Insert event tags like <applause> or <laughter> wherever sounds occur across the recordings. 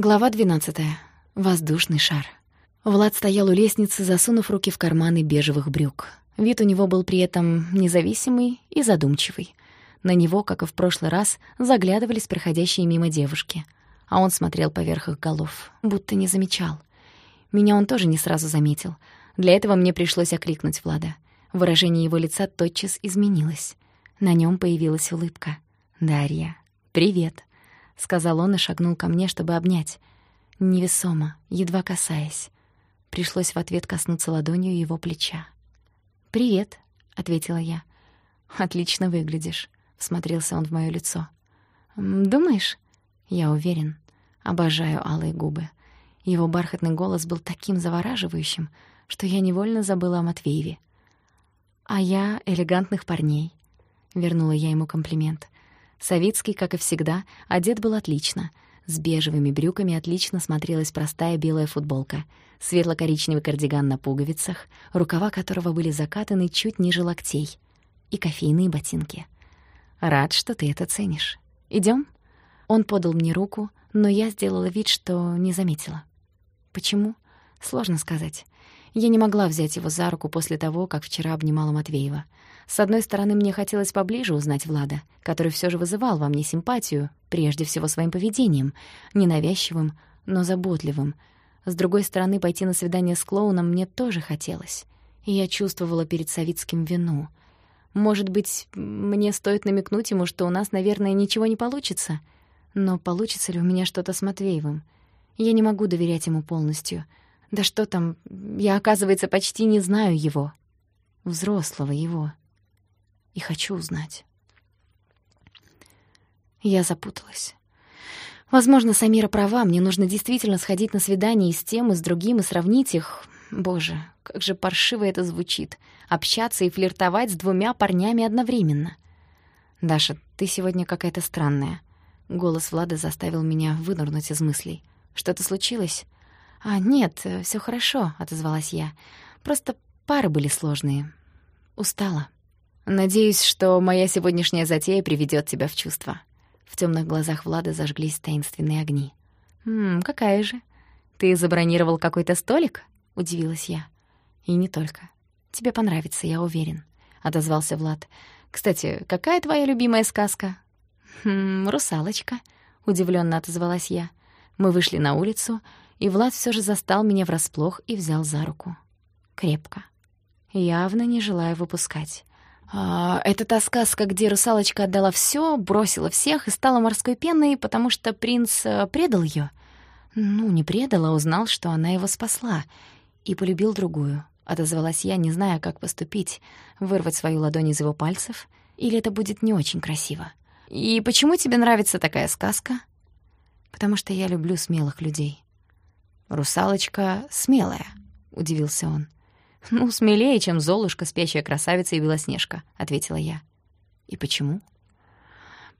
Глава 12. Воздушный шар. Влад стоял у лестницы, засунув руки в карманы бежевых брюк. Вид у него был при этом независимый и задумчивый. На него, как и в прошлый раз, заглядывались проходящие мимо девушки, а он смотрел поверх их голов, будто не замечал. Меня он тоже не сразу заметил. Для этого мне пришлось окликнуть Влада. Выражение его лица тотчас изменилось. На нем появилась улыбка. «Дарья, привет!» — сказал он и шагнул ко мне, чтобы обнять. Невесомо, едва касаясь. Пришлось в ответ коснуться ладонью его плеча. «Привет», — ответила я. «Отлично выглядишь», — всмотрелся он в моё лицо. «Думаешь?» «Я уверен. Обожаю алые губы». Его бархатный голос был таким завораживающим, что я невольно забыла о Матвееве. «А я элегантных парней», — вернула я ему комплимент. Савицкий, как и всегда, одет был отлично. С бежевыми брюками отлично смотрелась простая белая футболка, светло-коричневый кардиган на пуговицах, рукава которого были закатаны чуть ниже локтей, и кофейные ботинки. «Рад, что ты это ценишь. Идём?» Он подал мне руку, но я сделала вид, что не заметила. Почему? Сложно сказать. Я не могла взять его за руку после того, как вчера обнимала Матвеева. С одной стороны, мне хотелось поближе узнать Влада, который все же вызывал во мне симпатию, прежде всего своим поведением, ненавязчивым, но заботливым. С другой стороны, пойти на свидание с клоуном мне тоже хотелось. И я чувствовала перед Савицким вину. Может быть, мне стоит намекнуть ему, что у нас, наверное, ничего не получится? Но получится ли у меня что-то с Матвеевым? Я не могу доверять ему полностью. Да что там, я, оказывается, почти не знаю его. Взрослого его и хочу узнать. Я запуталась. Возможно, Самира права, мне нужно действительно сходить на свидание и с тем, и с другим, и сравнить их. Боже, как же паршиво это звучит. Общаться и флиртовать с двумя парнями одновременно. «Даша, ты сегодня какая-то странная». Голос Влада заставил меня вынырнуть из мыслей. «Что-то случилось?» «А, нет, все хорошо», — отозвалась я. «Просто пары были сложные. Устала». Надеюсь, что моя сегодняшняя затея приведет тебя в чувство. В темных глазах Влада зажглись таинственные огни. «Ммм, какая же? Ты забронировал какой-то столик?» — удивилась я. «И не только. Тебе понравится, я уверен», — отозвался Влад. «Кстати, какая твоя любимая сказка?» «Хм, «Русалочка», — удивленно отозвалась я. Мы вышли на улицу, и Влад все же застал меня врасплох и взял за руку. Крепко. Явно не желая выпускать. А, это та сказка, где русалочка отдала все, бросила всех и стала морской пеной, потому что принц э, предал ее. Ну, не предал, а узнал, что она его спасла. И полюбил другую. Отозвалась я, не зная, как поступить. Вырвать свою ладонь из его пальцев? Или это будет не очень красиво? «И почему тебе нравится такая сказка?» «Потому что я люблю смелых людей». «Русалочка смелая», — удивился он. «Ну, смелее, чем Золушка, спящая красавица и Белоснежка», — ответила я. «И почему?»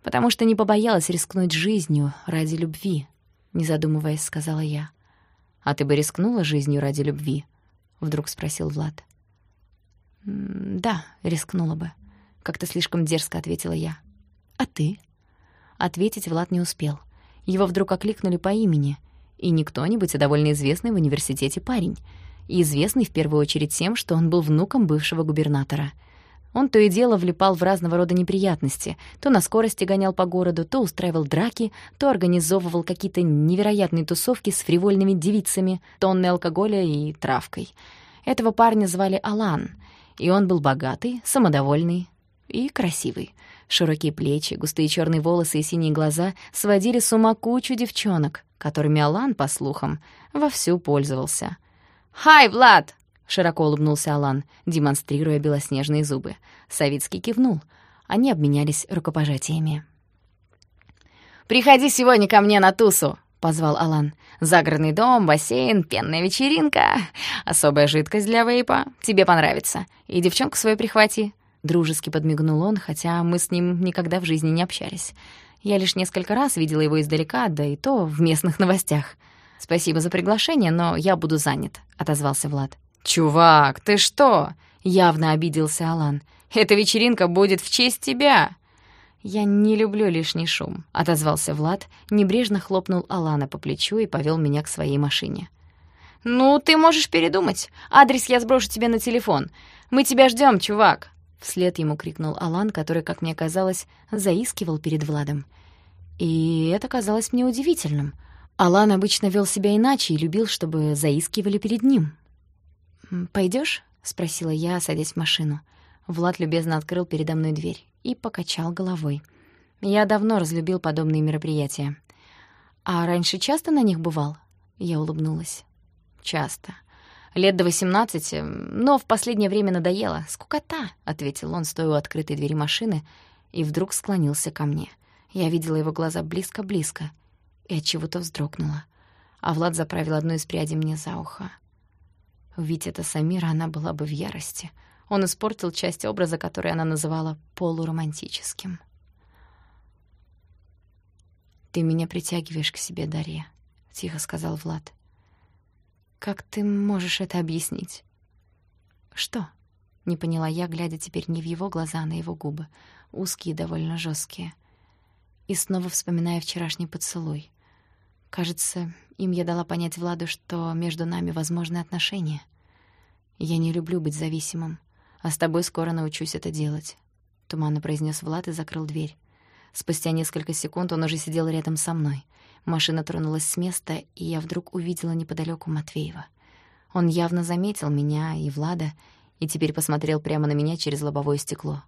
«Потому что не побоялась рискнуть жизнью ради любви», — не задумываясь, сказала я. «А ты бы рискнула жизнью ради любви?» — вдруг спросил Влад. «Да, рискнула бы», — как-то слишком дерзко ответила я. «А ты?» Ответить Влад не успел. Его вдруг окликнули по имени, и не кто-нибудь, а довольно известный в университете парень — и известный в первую очередь тем, что он был внуком бывшего губернатора. Он то и дело влипал в разного рода неприятности, то на скорости гонял по городу, то устраивал драки, то организовывал какие-то невероятные тусовки с фривольными девицами, тонны алкоголя и травкой. Этого парня звали Алан, и он был богатый, самодовольный и красивый. Широкие плечи, густые черные волосы и синие глаза сводили с ума кучу девчонок, которыми Алан, по слухам, вовсю пользовался — «Хай, Влад!» — широко улыбнулся Алан, демонстрируя белоснежные зубы. Савицкий кивнул. Они обменялись рукопожатиями. «Приходи сегодня ко мне на тусу!» — позвал Алан. «Загородный дом, бассейн, пенная вечеринка. Особая жидкость для вейпа. Тебе понравится. И девчонку свою прихвати». Дружески подмигнул он, хотя мы с ним никогда в жизни не общались. Я лишь несколько раз видела его издалека, да и то в местных <laughs> новостях. «Спасибо за приглашение, но я буду занят», — отозвался Влад. «Чувак, ты что?» — явно обиделся Алан. «Эта вечеринка будет в честь тебя». «Я не люблю лишний шум», — отозвался Влад, небрежно хлопнул Алана по плечу и повел меня к своей машине. «Ну, ты можешь передумать. Адрес я сброшу тебе на телефон. Мы тебя ждем, чувак!» Вслед ему крикнул Алан, который, как мне казалось, заискивал перед Владом. И это казалось мне удивительным. Алан обычно вел себя иначе и любил, чтобы заискивали перед ним. Пойдешь? спросила я, садясь в машину. Влад любезно открыл передо мной дверь и покачал головой. Я давно разлюбил подобные мероприятия. А раньше часто на них бывал? Я улыбнулась. Часто. Лет до восемнадцати, но в последнее время надоело. Скукота, ответил он, стоя у открытой двери машины, и вдруг склонился ко мне. Я видела его глаза близко-близко и от чего-то вздрогнула. А Влад заправил одну из прядей мне за ухо. Ведь это Самира, она была бы в ярости. Он испортил часть образа, который она называла полуромантическим. «Ты меня притягиваешь к себе, Дарья», — тихо сказал Влад. «Как ты можешь это объяснить?» «Что?» — не поняла я, глядя теперь не в его глаза, а на его губы, узкие довольно жесткие. И снова вспоминая вчерашний поцелуй. Кажется, им я дала понять Владу, что между нами возможны отношения. Я не люблю быть зависимым, а с тобой скоро научусь это делать. Туманно произнес Влад и закрыл дверь. Спустя несколько секунд он уже сидел рядом со мной. Машина тронулась с места, и я вдруг увидела неподалеку Матвеева. Он явно заметил меня и Влада, и теперь посмотрел прямо на меня через лобовое стекло.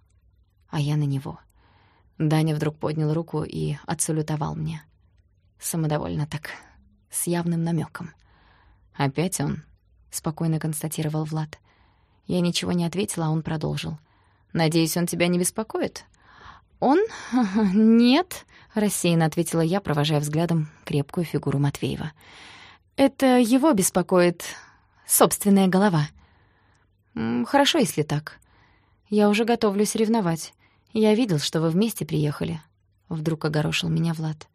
А я на него. Даня вдруг поднял руку и отсалютовал мне. Самодовольно так, с явным намеком. «Опять он?» — спокойно констатировал Влад. Я ничего не ответила, а он продолжил. «Надеюсь, он тебя не беспокоит?» «Он? <laughs> Нет», — рассеянно ответила я, провожая взглядом крепкую фигуру Матвеева. «Это его беспокоит собственная голова». «Хорошо, если так. Я уже готовлюсь ревновать. Я видел, что вы вместе приехали». Вдруг огорошил меня Влад.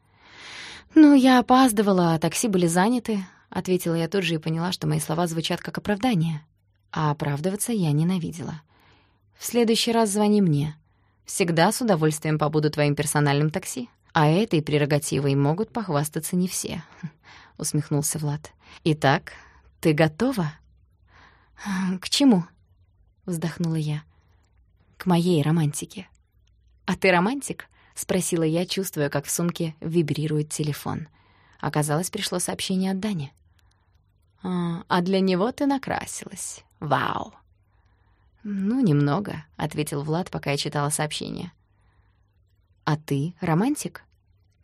«Ну, я опаздывала, а такси были заняты», — ответила я тут же и поняла, что мои слова звучат как оправдание. А оправдываться я ненавидела. «В следующий раз звони мне. Всегда с удовольствием побуду твоим персональным такси. А этой прерогативой могут похвастаться не все», <laughs> — усмехнулся Влад. «Итак, ты готова?» «К чему?» — вздохнула я. «К моей романтике». «А ты романтик?» — спросила я, чувствуя, как в сумке вибрирует телефон. Оказалось, пришло сообщение от Дани. «А, а для него ты накрасилась. Вау!» «Ну, немного», — ответил Влад, пока я читала сообщение. «А ты романтик?»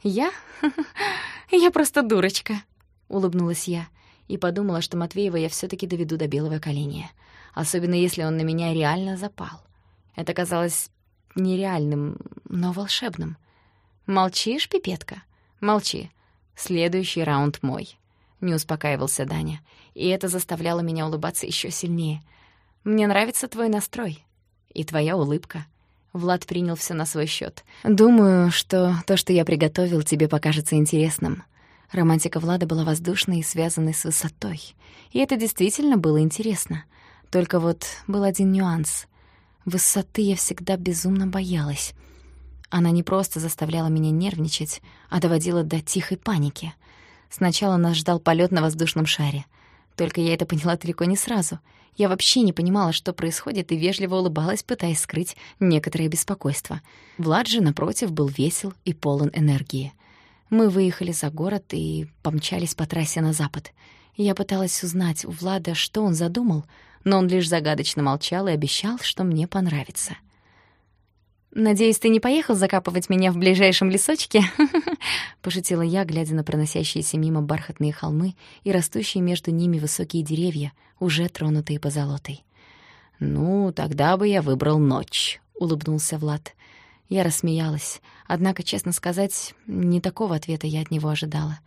«Я? <laughs> Я просто дурочка», — улыбнулась я и подумала, что Матвеева я все таки доведу до белого коленя, особенно если он на меня реально запал. Это казалось нереальным, но волшебным. «Молчишь, пипетка? Молчи. Следующий раунд мой». Не успокаивался Даня, и это заставляло меня улыбаться еще сильнее. «Мне нравится твой настрой. И твоя улыбка». Влад принял все на свой счет. «Думаю, что то, что я приготовил, тебе покажется интересным». Романтика Влада была воздушной и связанной с высотой. И это действительно было интересно. Только вот был один нюанс. Высоты я всегда безумно боялась. Она не просто заставляла меня нервничать, а доводила до тихой паники. Сначала нас ждал полет на воздушном шаре. Только я это поняла далеко не сразу. Я вообще не понимала, что происходит, и вежливо улыбалась, пытаясь скрыть некоторое беспокойство. Влад же, напротив, был весел и полон энергии. Мы выехали за город и помчались по трассе на запад. Я пыталась узнать у Влада, что он задумал — но он лишь загадочно молчал и обещал, что мне понравится. «Надеюсь, ты не поехал закапывать меня в ближайшем лесочке?» <laughs> — пошутила я, глядя на проносящиеся мимо бархатные холмы и растущие между ними высокие деревья, уже тронутые позолотой. «Ну, тогда бы я выбрал ночь», — улыбнулся Влад. Я рассмеялась, однако, честно сказать, не такого ответа я от него ожидала.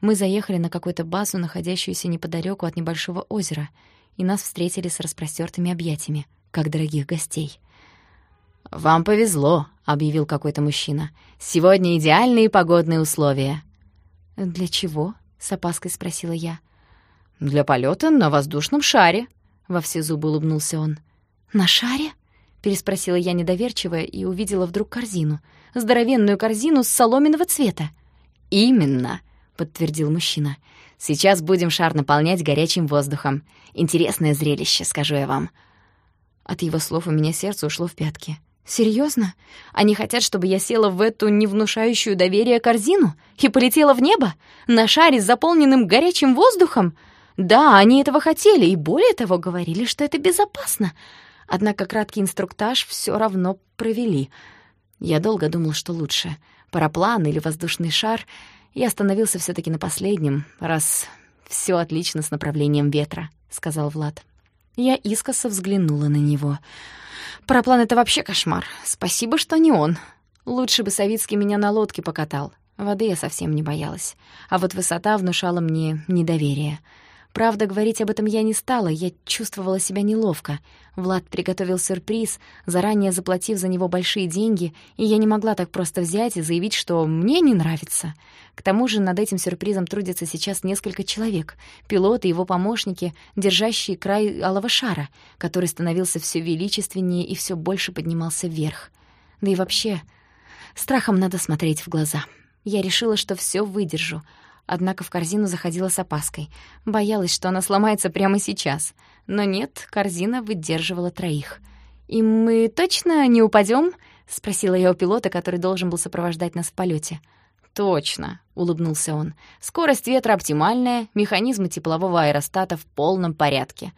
Мы заехали на какую-то базу, находящуюся неподалеку от небольшого озера — и нас встретили с распростертыми объятиями, как дорогих гостей. «Вам повезло», — объявил какой-то мужчина. «Сегодня идеальные погодные условия». «Для чего?» — с опаской спросила я. «Для полета на воздушном шаре», — во все зубы улыбнулся он. «На шаре?» — переспросила я недоверчиво и увидела вдруг корзину. здоровенную корзину с соломенного цвета. «Именно», — подтвердил мужчина. «Сейчас будем шар наполнять горячим воздухом. Интересное зрелище, скажу я вам». От его слов у меня сердце ушло в пятки. Серьезно? Они хотят, чтобы я села в эту невнушающую доверие корзину и полетела в небо? На шаре с заполненным горячим воздухом? Да, они этого хотели, и более того, говорили, что это безопасно. Однако краткий инструктаж все равно провели. Я долго думал, что лучше — параплан или воздушный шар. Я остановился все таки на последнем, раз все отлично с направлением ветра, — сказал Влад. Я искоса взглянула на него — Параплан — это вообще кошмар. Спасибо, что не он. Лучше бы Савицкий меня на лодке покатал. Воды я совсем не боялась. А вот высота внушала мне недоверие. Правда, говорить об этом я не стала, я чувствовала себя неловко. Влад приготовил сюрприз, заранее заплатив за него большие деньги, и я не могла так просто взять и заявить, что мне не нравится. К тому же над этим сюрпризом трудятся сейчас несколько человек. Пилот и его помощники, держащие край алого шара, который становился все величественнее и все больше поднимался вверх. Да и вообще, страхом надо смотреть в глаза. Я решила, что все выдержу — Однако в корзину заходила с опаской. Боялась, что она сломается прямо сейчас. Но нет, корзина выдерживала троих. «И мы точно не упадем? спросила я у пилота, который должен был сопровождать нас в полете. «Точно», — улыбнулся он. «Скорость ветра оптимальная, механизмы теплового аэростата в полном порядке».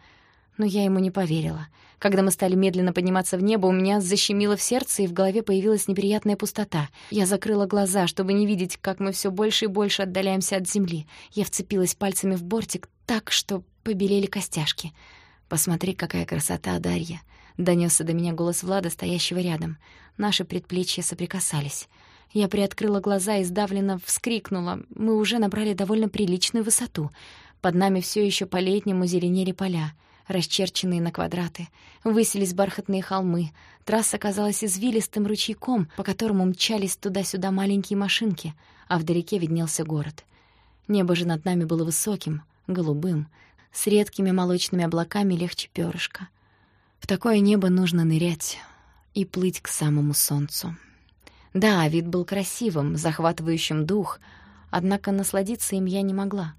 Но я ему не поверила. Когда мы стали медленно подниматься в небо, у меня защемило в сердце, и в голове появилась неприятная пустота. Я закрыла глаза, чтобы не видеть, как мы все больше и больше отдаляемся от земли. Я вцепилась пальцами в бортик так, что побелели костяшки. «Посмотри, какая красота, Дарья!» — донесся до меня голос Влада, стоящего рядом. Наши предплечья соприкасались. Я приоткрыла глаза и сдавленно вскрикнула. Мы уже набрали довольно приличную высоту. Под нами все еще по-летнему зеленели поля — расчерченные на квадраты. Высились бархатные холмы. Трасса казалась извилистым ручейком, по которому мчались туда-сюда маленькие машинки, а вдалеке виднелся город. Небо же над нами было высоким, голубым, с редкими молочными облаками легче перышка. В такое небо нужно нырять и плыть к самому солнцу. Да, вид был красивым, захватывающим дух, однако насладиться им я не могла.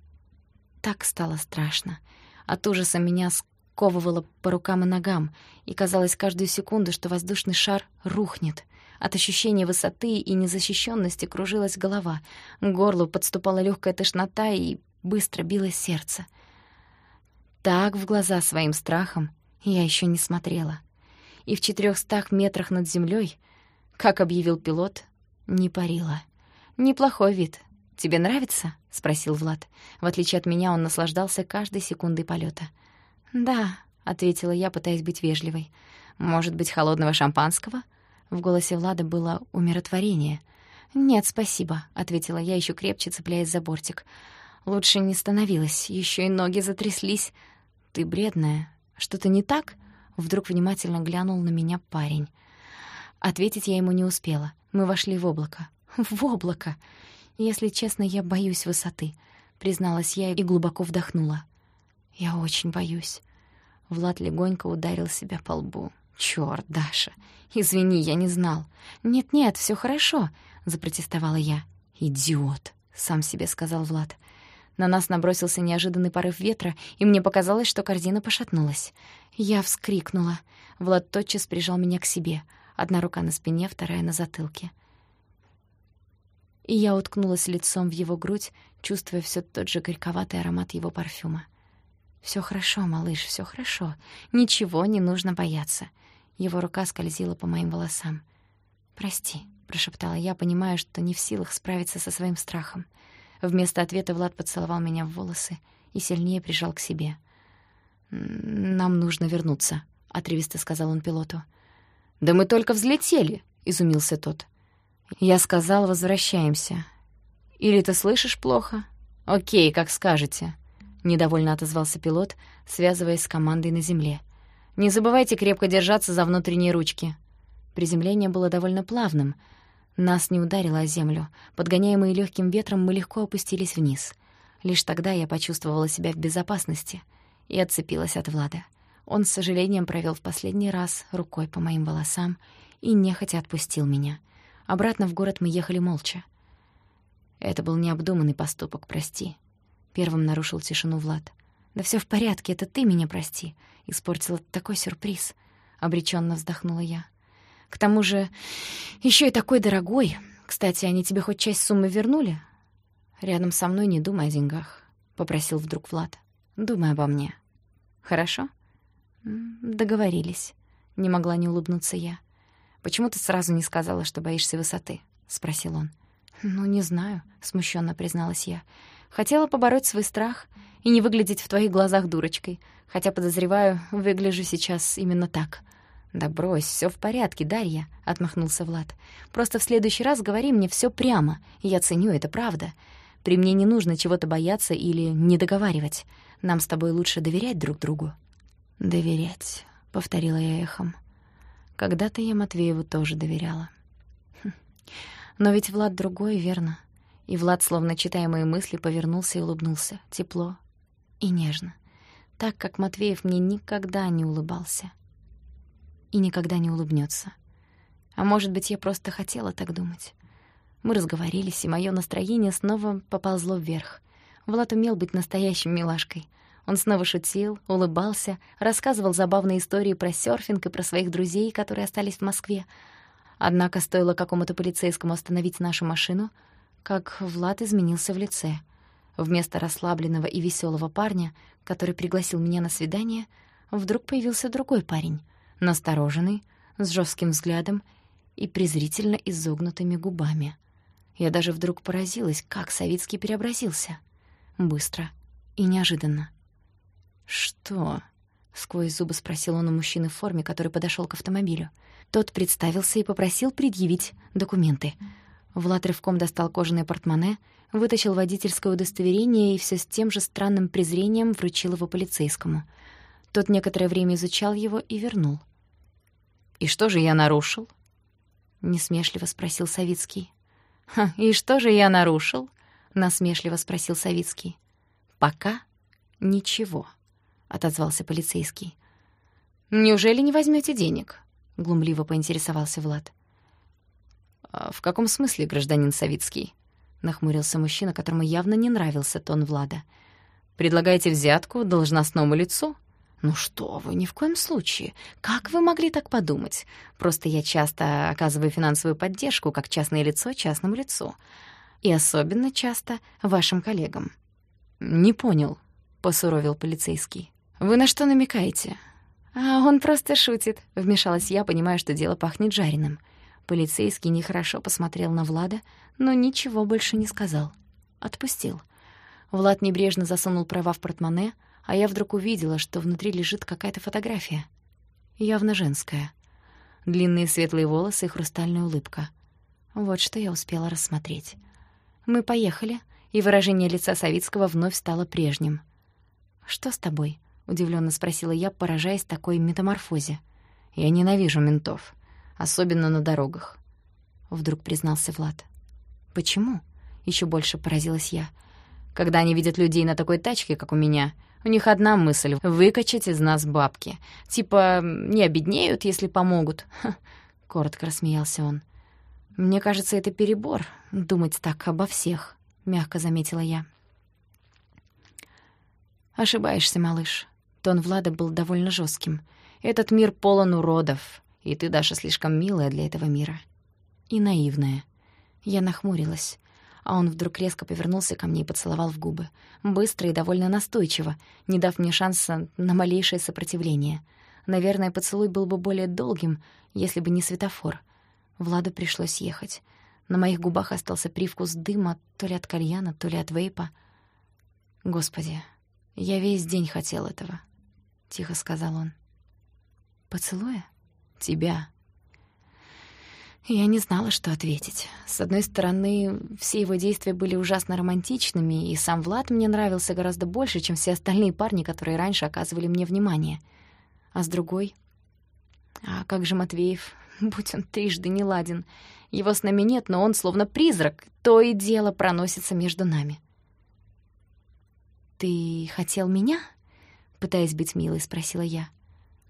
Так стало страшно. От ужаса меня сковывало по рукам и ногам, и казалось каждую секунду, что воздушный шар рухнет. От ощущения высоты и незащищенности кружилась голова, к горлу подступала легкая тошнота и быстро билось сердце. Так в глаза своим страхом я еще не смотрела. И в четырехстах метрах над землей, как объявил пилот, не парила. Неплохой вид. «Тебе нравится?» — спросил Влад. В отличие от меня, он наслаждался каждой секундой полета. «Да», — ответила я, пытаясь быть вежливой. «Может быть, холодного шампанского?» В голосе Влада было умиротворение. «Нет, спасибо», — ответила я, еще крепче цепляясь за бортик. Лучше не становилось, еще и ноги затряслись. «Ты бледная. Что-то не так?» Вдруг внимательно глянул на меня парень. Ответить я ему не успела. Мы вошли в облако. В облако! Если честно, я боюсь высоты, призналась я и глубоко вдохнула. Я очень боюсь. Влад легонько ударил себя по лбу. Чёрт, Даша, извини, я не знал. Нет-нет, всё хорошо, запротестовала я. Идиот, сам себе сказал Влад. На нас набросился неожиданный порыв ветра, и мне показалось, что корзина пошатнулась. Я вскрикнула. Влад тотчас прижал меня к себе. Одна рука на спине, вторая на затылке. И я уткнулась лицом в его грудь, чувствуя всё тот же горьковатый аромат его парфюма. Все хорошо, малыш, все хорошо. Ничего не нужно бояться. Его рука скользила по моим волосам. Прости, прошептала я, понимая, что не в силах справиться со своим страхом. Вместо ответа Влад поцеловал меня в волосы и сильнее прижал к себе. Нам нужно вернуться, отрывисто сказал он пилоту. Да мы только взлетели, изумился тот. Я сказал, возвращаемся. Или ты слышишь плохо? О'кей, как скажете. — недовольно отозвался пилот, связываясь с командой на земле. «Не забывайте крепко держаться за внутренние ручки». Приземление было довольно плавным. Нас не ударило о землю. Подгоняемые легким ветром, мы легко опустились вниз. Лишь тогда я почувствовала себя в безопасности и отцепилась от Влада. Он с сожалением провел в последний раз рукой по моим волосам и нехотя отпустил меня. Обратно в город мы ехали молча. Это был необдуманный поступок, прости. Первым нарушил тишину Влад. Да все в порядке, это ты меня прости. Испортила такой сюрприз. Обреченно вздохнула я. К тому же еще и такой дорогой. Кстати, они тебе хоть часть суммы вернули? Рядом со мной не думай о деньгах, попросил вдруг Влад. Думай обо мне. Хорошо? Договорились. Не могла не улыбнуться я. Почему ты сразу не сказала, что боишься высоты? спросил он. Ну, не знаю, смущенно призналась я. Хотела побороть свой страх и не выглядеть в твоих глазах дурочкой, хотя подозреваю, выгляжу сейчас именно так. «Да брось, все в порядке, Дарья», — отмахнулся Влад. «Просто в следующий раз говори мне все прямо, я ценю, это правда. При мне не нужно чего-то бояться или не договаривать. Нам с тобой лучше доверять друг другу». «Доверять», — повторила я эхом. «Когда-то я Матвееву тоже доверяла». Хм. Но ведь Влад другой, верно? И Влад, словно читая мои мысли, повернулся и улыбнулся. Тепло и нежно. Так, как Матвеев мне никогда не улыбался и никогда не улыбнется. А может быть, я просто хотела так думать. Мы разговорились, и мое настроение снова поползло вверх. Влад умел быть настоящим милашкой. Он снова шутил, улыбался, рассказывал забавные истории про серфинг и про своих друзей, которые остались в Москве. Однако стоило какому-то полицейскому остановить нашу машину, как Влад изменился в лице. Вместо расслабленного и веселого парня, который пригласил меня на свидание, вдруг появился другой парень — настороженный, с жестким взглядом и презрительно изогнутыми губами. Я даже вдруг поразилась, как Савицкий преобразился. Быстро и неожиданно. «Что?» — сквозь зубы спросил он у мужчины в форме, который подошел к автомобилю. Тот представился и попросил предъявить документы. Влад рывком достал кожаное портмоне, вытащил водительское удостоверение и все с тем же странным презрением вручил его полицейскому. Тот некоторое время изучал его и вернул. «И что же я нарушил?» — несмешливо спросил Савицкий. «Ха, и что же я нарушил?» — насмешливо спросил Савицкий. «Пока ничего», — отозвался полицейский. «Неужели не возьмете денег?» — глумливо поинтересовался Влад. «А «В каком смысле, гражданин Савицкий?» — нахмурился мужчина, которому явно не нравился тон Влада. «Предлагаете взятку должностному лицу?» «Ну что вы, ни в коем случае. Как вы могли так подумать? Просто я часто оказываю финансовую поддержку как частное лицо частному лицу. И особенно часто вашим коллегам». «Не понял», — посуровил полицейский. «Вы на что намекаете?» «А он просто шутит», — вмешалась я, понимая, что дело пахнет жареным. Полицейский нехорошо посмотрел на Влада, но ничего больше не сказал. Отпустил. Влад небрежно засунул права в портмоне, а я вдруг увидела, что внутри лежит какая-то фотография. Явно женская. Длинные светлые волосы и хрустальная улыбка. Вот что я успела рассмотреть. Мы поехали, и выражение лица Савицкого вновь стало прежним. «Что с тобой?» — удивлённо спросила я, поражаясь такой метаморфозе. «Я ненавижу ментов, особенно на дорогах», — вдруг признался Влад. «Почему?» — ещё больше поразилась я. «Когда они видят людей на такой тачке, как у меня, у них одна мысль — выкачать из нас бабки. Типа, не обеднеют, если помогут. Ха, коротко рассмеялся он. «Мне кажется, это перебор — думать так обо всех», — мягко заметила я. «Ошибаешься, малыш». Тон Влада был довольно жестким. «Этот мир полон уродов, и ты, Даша, слишком милая для этого мира. И наивная». Я нахмурилась а он вдруг резко повернулся ко мне и поцеловал в губы. Быстро и довольно настойчиво, не дав мне шанса на малейшее сопротивление. Наверное, поцелуй был бы более долгим, если бы не светофор. Владу пришлось ехать. На моих губах остался привкус дыма то ли от кальяна, то ли от вейпа. «Господи, я весь день хотел этого», — тихо сказал он. «Поцелуя? Тебя?» Я не знала, что ответить. С одной стороны, все его действия были ужасно романтичными, и сам Влад мне нравился гораздо больше, чем все остальные парни, которые раньше оказывали мне внимание. А с другой... А как же Матвеев? <laughs> Будь он трижды не ладен. Его с нами нет, но он словно призрак. То и дело проносится между нами. «Ты хотел меня?» — пытаясь быть милой, спросила я.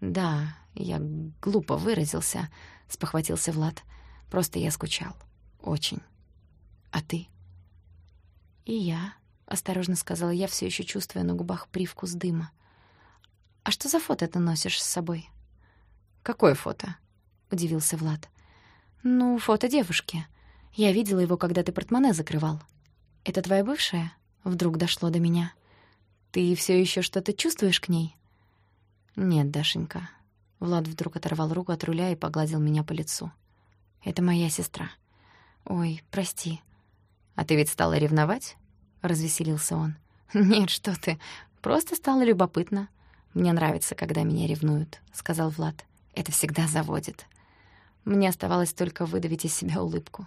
«Да, я глупо выразился», — спохватился Влад. «Просто я скучал». Очень. А ты? И я, осторожно сказала я, все еще чувствуя на губах привкус дыма. А что за фото ты носишь с собой? Какое фото? удивился Влад. Ну, фото девушки. Я видела его, когда ты портмоне закрывал. Это твоя бывшая? Вдруг дошло до меня. Ты все еще что-то чувствуешь к ней? Нет, Дашенька. Влад вдруг оторвал руку от руля и погладил меня по лицу. Это моя сестра. Ой, прости. А ты ведь стала ревновать? развеселился он. <laughs> Нет, что ты? Просто стало любопытно. Мне нравится, когда меня ревнуют, сказал Влад. Это всегда заводит. Мне оставалось только выдавить из себя улыбку.